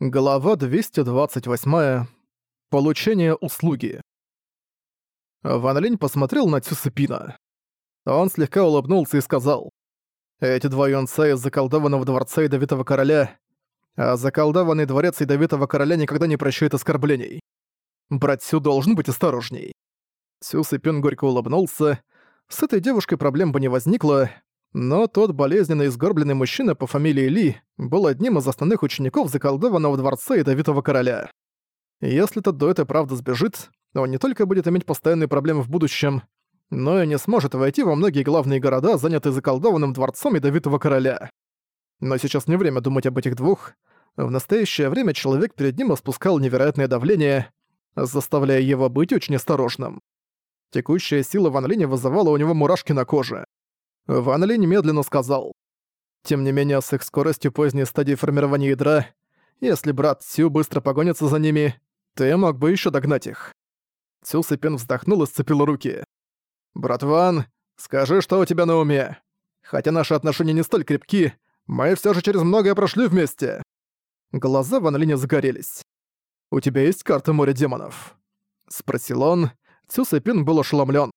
Глава 228. Получение услуги. Ван Линь посмотрел на Цюсыпина. Он слегка улыбнулся и сказал, «Эти два юнца из заколдованного дворца Ядовитого Короля, а заколдованный дворец Ядовитого Короля никогда не прощает оскорблений. Брат Сю должен быть осторожней». Цюсыпин горько улыбнулся. С этой девушкой проблем бы не возникло, но тот болезненно изгорбленный мужчина по фамилии Ли был одним из основных учеников заколдованного дворца Ядовитого Короля. Если тот дуэт и правда сбежит, он не только будет иметь постоянные проблемы в будущем, но и не сможет войти во многие главные города, занятые заколдованным дворцом Ядовитого Короля. Но сейчас не время думать об этих двух. В настоящее время человек перед ним спускал невероятное давление, заставляя его быть очень осторожным. Текущая сила Ван Линя вызывала у него мурашки на коже. Ван Ли немедленно сказал. Тем не менее, с их скоростью поздней стадии формирования ядра, если брат Сю быстро погонится за ними, ты мог бы еще догнать их. Цю Сыпин вздохнул и сцепил руки. «Брат Ван, скажи, что у тебя на уме? Хотя наши отношения не столь крепки, мы все же через многое прошли вместе». Глаза Ван Линя загорелись. «У тебя есть карта моря демонов?» Спросил он. Цю Сыпин был ошеломлен.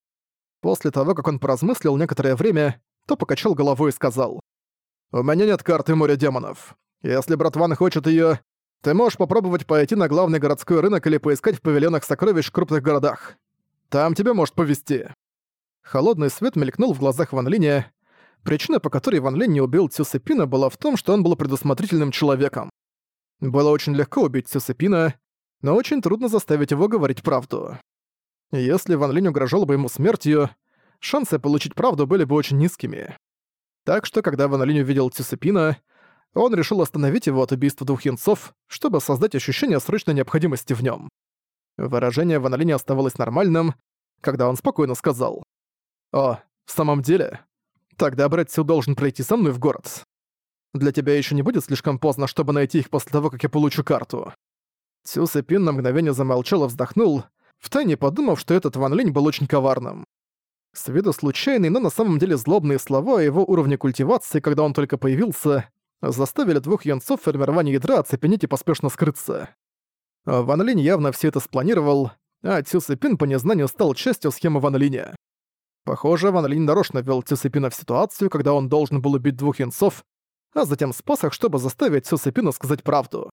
После того, как он поразмыслил некоторое время, то покачал головой и сказал. «У меня нет карты моря демонов. Если брат Ван хочет её, ты можешь попробовать пойти на главный городской рынок или поискать в павильонах сокровищ в крупных городах. Там тебе может повезти». Холодный свет мелькнул в глазах Ван Линя. Причина, по которой Ван Линь не убил Цюсепина, была в том, что он был предусмотрительным человеком. Было очень легко убить Цюсепина, но очень трудно заставить его говорить правду. Если Ван Линь угрожал бы ему смертью, шансы получить правду были бы очень низкими. Так что, когда Ван Линь увидел Цюсепина, он решил остановить его от убийства двух янцов, чтобы создать ощущение срочной необходимости в нем. Выражение Ван Линя оставалось нормальным, когда он спокойно сказал. «О, в самом деле? Тогда Брэдсю должен пройти со мной в город. Для тебя еще не будет слишком поздно, чтобы найти их после того, как я получу карту». Цюсепин на мгновение замолчал и вздохнул, втайне подумав, что этот Ван Линь был очень коварным. С виду случайный, но на самом деле злобные слова о его уровне культивации, когда он только появился, заставили двух юнцов формирования ядра оцепенеть и поспешно скрыться. Ван Линь явно все это спланировал, а Цюсепин по незнанию стал частью схемы Ван Линя. Похоже, Ван Линь нарочно ввел Цюсепина в ситуацию, когда он должен был убить двух юнцов, а затем спас их, чтобы заставить Цюсепина сказать правду.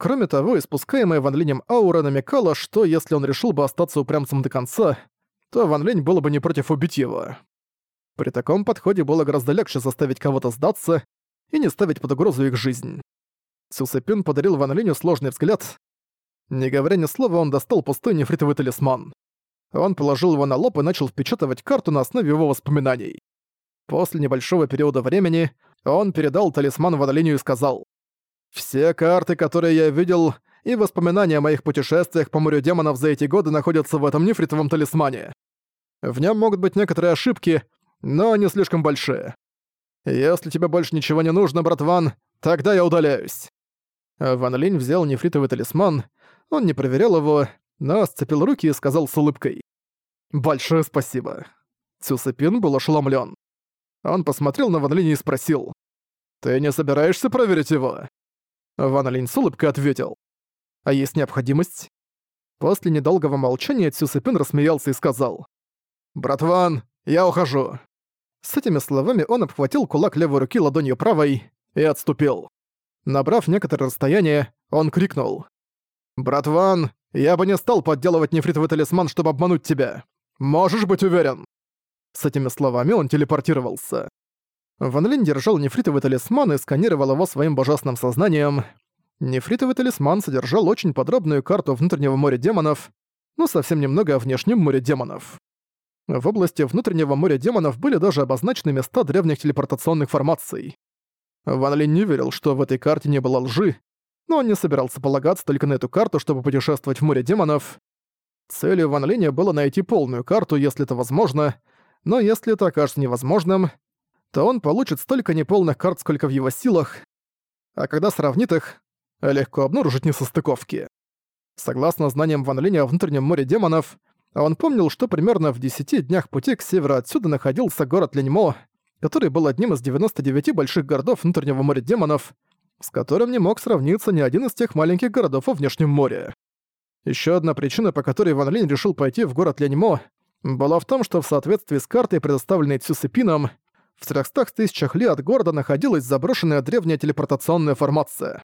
Кроме того, испускаемая Ван Линем аура намекала, что если он решил бы остаться упрямцем до конца, то Ван Линь было бы не против убить его. При таком подходе было гораздо легче заставить кого-то сдаться и не ставить под угрозу их жизнь. Сюсепин подарил Ван Линю сложный взгляд. Не говоря ни слова, он достал пустой нефритовый талисман. Он положил его на лоб и начал впечатывать карту на основе его воспоминаний. После небольшого периода времени он передал талисман Ван Линю и сказал все карты, которые я видел, и воспоминания о моих путешествиях по морю демонов за эти годы находятся в этом нефритовом талисмане. В нем могут быть некоторые ошибки, но они слишком большие. Если тебе больше ничего не нужно, братван, тогда я удаляюсь». Ван Линь взял нефритовый талисман, он не проверял его, но сцепил руки и сказал с улыбкой. «Большое спасибо». Цюсепин был ошеломлен. Он посмотрел на Ван Линь и спросил. «Ты не собираешься проверить его?» Ван Линь с улыбкой ответил. «А есть необходимость?» После недолгого молчания Цюсепин рассмеялся и сказал. «Брат Ван, я ухожу». С этими словами он обхватил кулак левой руки ладонью правой и отступил. Набрав некоторое расстояние, он крикнул. «Брат Ван, я бы не стал подделывать нефритовый талисман, чтобы обмануть тебя. Можешь быть уверен». С этими словами он телепортировался. Ван Линь держал нефритовый талисман и сканировал его своим божественным сознанием. Нефритовый талисман содержал очень подробную карту внутреннего моря демонов, но совсем немного о внешнем море демонов. В области внутреннего моря демонов были даже обозначены места древних телепортационных формаций. Ван Линь не верил, что в этой карте не было лжи, но он не собирался полагаться только на эту карту, чтобы путешествовать в море демонов. Целью Ван Линя было найти полную карту, если это возможно, но если это окажется невозможным, то он получит столько неполных карт, сколько в его силах, а когда сравнит их, легко обнаружить несостыковки. Согласно знаниям Ван Линя о внутреннем море демонов, он помнил, что примерно в 10 днях пути к северу отсюда находился город Леньмо, который был одним из 99 больших городов внутреннего моря демонов, с которым не мог сравниться ни один из тех маленьких городов во внешнем море. Еще одна причина, по которой Ван Линь решил пойти в город Леньмо, была в том, что в соответствии с картой, предоставленной Цюсепином, в 300 тысячах ли от города находилась заброшенная древняя телепортационная формация.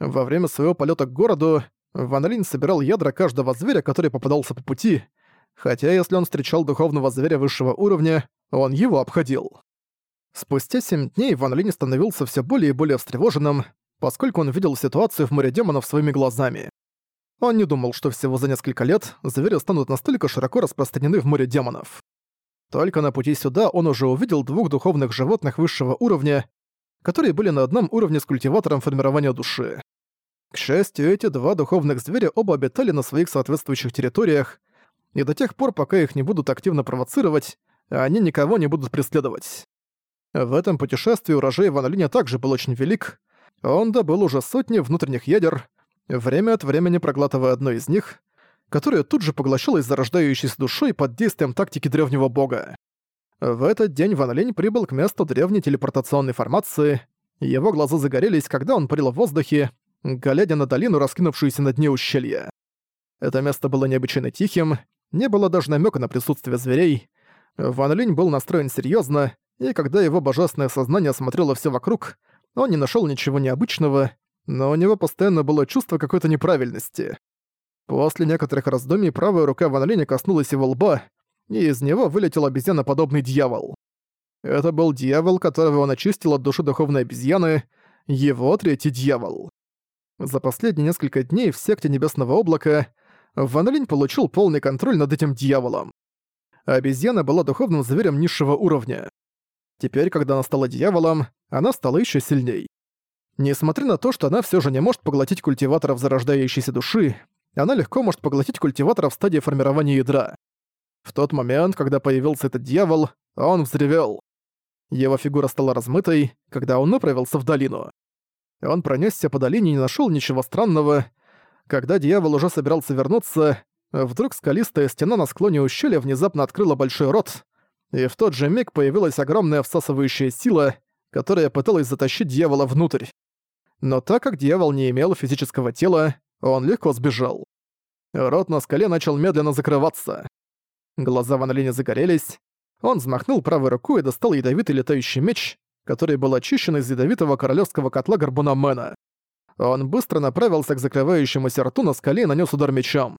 Во время своего полета к городу Ван Линь собирал ядра каждого зверя, который попадался по пути, хотя если он встречал духовного зверя высшего уровня, он его обходил. Спустя семь дней Ван Линь становился все более и более встревоженным, поскольку он видел ситуацию в море демонов своими глазами. Он не думал, что всего за несколько лет звери станут настолько широко распространены в море демонов. Только на пути сюда он уже увидел двух духовных животных высшего уровня, которые были на одном уровне с культиватором формирования души. К счастью, эти два духовных зверя оба обитали на своих соответствующих территориях, и до тех пор, пока их не будут активно провоцировать, они никого не будут преследовать. В этом путешествии урожай Ван Линя также был очень велик, он добыл уже сотни внутренних ядер, время от времени проглатывая одно из них, которое тут же поглощалось зарождающейся душой под действием тактики древнего бога. В этот день Ван Линь прибыл к месту древней телепортационной формации. Его глаза загорелись, когда он парил в воздухе, глядя на долину, раскинувшуюся на дне ущелья. Это место было необычайно тихим, не было даже намека на присутствие зверей. Ван Линь был настроен серьезно, и когда его божественное сознание смотрело все вокруг, он не нашел ничего необычного, но у него постоянно было чувство какой-то неправильности. После некоторых раздумий правая рука Ван Линя коснулась его лба, и из него вылетел обезьяноподобный дьявол. Это был дьявол, которого он очистил от души духовной обезьяны, его третий дьявол. За последние несколько дней в секте Небесного Облака Ван Линь получил полный контроль над этим дьяволом. Обезьяна была духовным зверем низшего уровня. Теперь, когда она стала дьяволом, она стала еще сильней. Несмотря на то, что она все же не может поглотить культиваторов зарождающейся души, она легко может поглотить культиваторов в стадии формирования ядра. В тот момент, когда появился этот дьявол, он взревел. Его фигура стала размытой, когда он направился в долину. Он пронесся по долине и не нашел ничего странного. Когда дьявол уже собирался вернуться, вдруг скалистая стена на склоне ущелья внезапно открыла большой рот, и в тот же миг появилась огромная всасывающая сила, которая пыталась затащить дьявола внутрь. Но так как дьявол не имел физического тела, он легко сбежал. Рот на скале начал медленно закрываться. Глаза Ван Линя загорелись. Он взмахнул правой рукой и достал ядовитый летающий меч, который был очищен из ядовитого королевского котла Горбуна Мэна. Он быстро направился к закрывающемуся рту на скале и нанес удар мечом.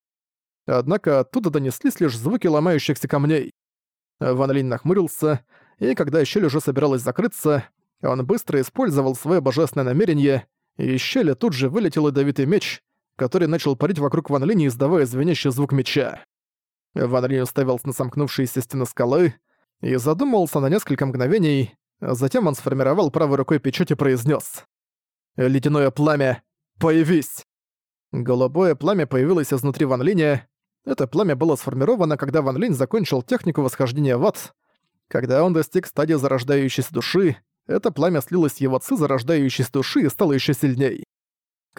Однако оттуда донеслись лишь звуки ломающихся камней. Ван Линь нахмурился, и когда щель уже собиралась закрыться, он быстро использовал свое божественное намерение, и из щели тут же вылетел ядовитый меч, который начал парить вокруг Ван Линь, издавая звенящий звук меча. Ван Линь уставился на сомкнувшиеся стены скалы и задумался на несколько мгновений, затем он сформировал правой рукой печать и произнес: «Ледяное пламя, появись!» Голубое пламя появилось изнутри Ван Линя. Это пламя было сформировано, когда Ван Линь закончил технику восхождения в ад. Когда он достиг стадии зарождающейся души, это пламя слилось с его ци зарождающейся души и стало еще сильней.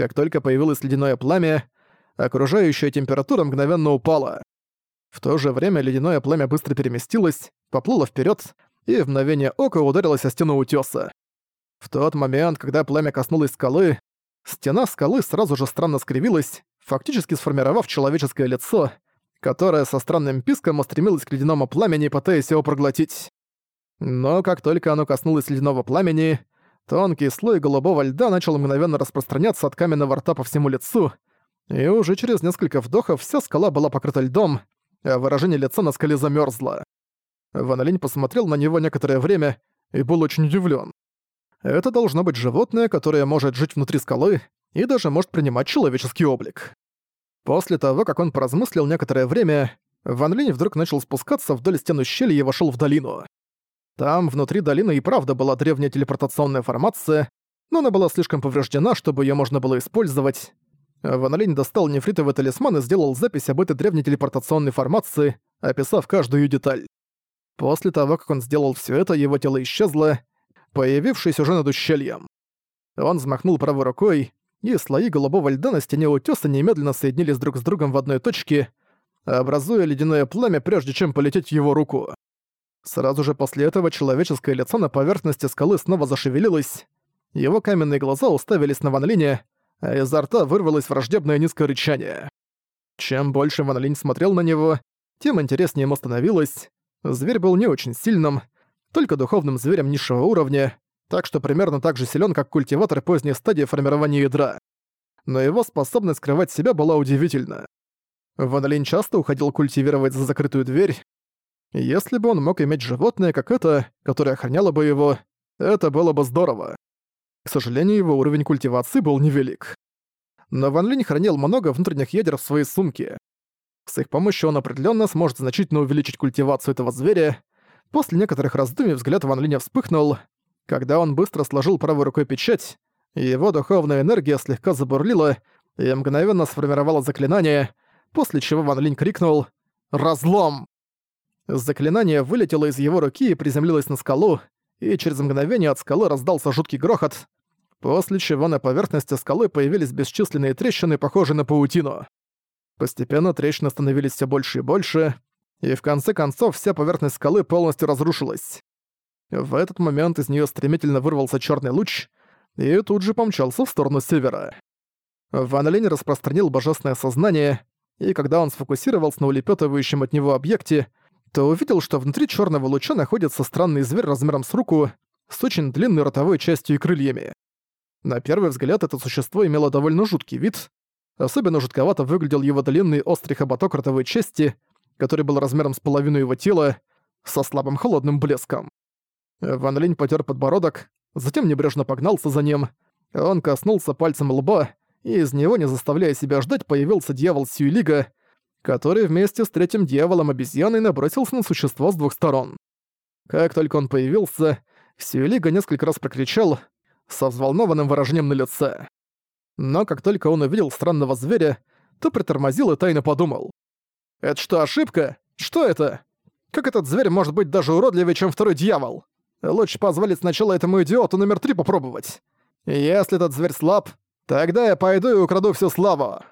Как только появилось ледяное пламя, окружающая температура мгновенно упала. В то же время ледяное пламя быстро переместилось, поплыло вперед и в мгновение ока ударилось о стену утеса. В тот момент, когда пламя коснулось скалы, стена скалы сразу же странно скривилась, фактически сформировав человеческое лицо, которое со странным писком устремилось к ледяному пламени, пытаясь его проглотить. Но как только оно коснулось ледяного пламени, тонкий слой голубого льда начал мгновенно распространяться от каменного рта по всему лицу, и уже через несколько вдохов вся скала была покрыта льдом, а выражение лица на скале замерзло. Ван Линь посмотрел на него некоторое время и был очень удивлен. Это должно быть животное, которое может жить внутри скалы и даже может принимать человеческий облик. После того, как он поразмыслил некоторое время, Ван Линь вдруг начал спускаться вдоль стен ущелья и вошел в долину. Там, внутри долины, и правда была древняя телепортационная формация, но она была слишком повреждена, чтобы ее можно было использовать. Ван Линь достал нефритовый талисман и сделал запись об этой древней телепортационной формации, описав каждую деталь. После того, как он сделал все это, его тело исчезло, появившись уже над ущельем. Он взмахнул правой рукой, и слои голубого льда на стене утёса немедленно соединились друг с другом в одной точке, образуя ледяное пламя, прежде чем полететь в его руку. Сразу же после этого человеческое лицо на поверхности скалы снова зашевелилось. Его каменные глаза уставились на Ван Линя, а изо рта вырвалось враждебное низкое рычание. Чем больше Ван Линь смотрел на него, тем интереснее ему становилось. Зверь был не очень сильным, только духовным зверем низшего уровня, так что примерно так же силен, как культиватор поздней стадии формирования ядра. Но его способность скрывать себя была удивительна. Ван Линь часто уходил культивировать за закрытую дверь. Если бы он мог иметь животное, как это, которое охраняло бы его, это было бы здорово. К сожалению, его уровень культивации был невелик. Но Ван Линь хранил много внутренних ядер в своей сумке. С их помощью он определенно сможет значительно увеличить культивацию этого зверя. После некоторых раздумий взгляд Ван Линя вспыхнул. Когда он быстро сложил правой рукой печать, его духовная энергия слегка забурлила и мгновенно сформировала заклинание, после чего Ван Линь крикнул «Разлом!». Заклинание вылетело из его руки и приземлилось на скалу, и через мгновение от скалы раздался жуткий грохот, после чего на поверхности скалы появились бесчисленные трещины, похожие на паутину. Постепенно трещины становились все больше и больше, и в конце концов вся поверхность скалы полностью разрушилась. В этот момент из нее стремительно вырвался черный луч и тут же помчался в сторону севера. Ван Линь распространил божественное сознание, и когда он сфокусировался на улепетывающем от него объекте, то увидел, что внутри черного луча находится странный зверь размером с руку, с очень длинной ротовой частью и крыльями. На первый взгляд это существо имело довольно жуткий вид. Особенно жутковато выглядел его длинный острый хоботок ротовой части, который был размером с половину его тела, со слабым холодным блеском. Ван Линь потер подбородок, затем небрежно погнался за ним. Он коснулся пальцем лба, и из него, не заставляя себя ждать, появился дьявол Сьюлига, который вместе с третьим дьяволом-обезьяной набросился на существо с двух сторон. Как только он появился, Сьюлига несколько раз прокричал со взволнованным выражением на лице. Но как только он увидел странного зверя, то притормозил и тайно подумал. «Это что, ошибка? Что это? Как этот зверь может быть даже уродливее, чем второй дьявол? Лучше позволить сначала этому идиоту номер три попробовать. Если этот зверь слаб, тогда я пойду и украду всю славу».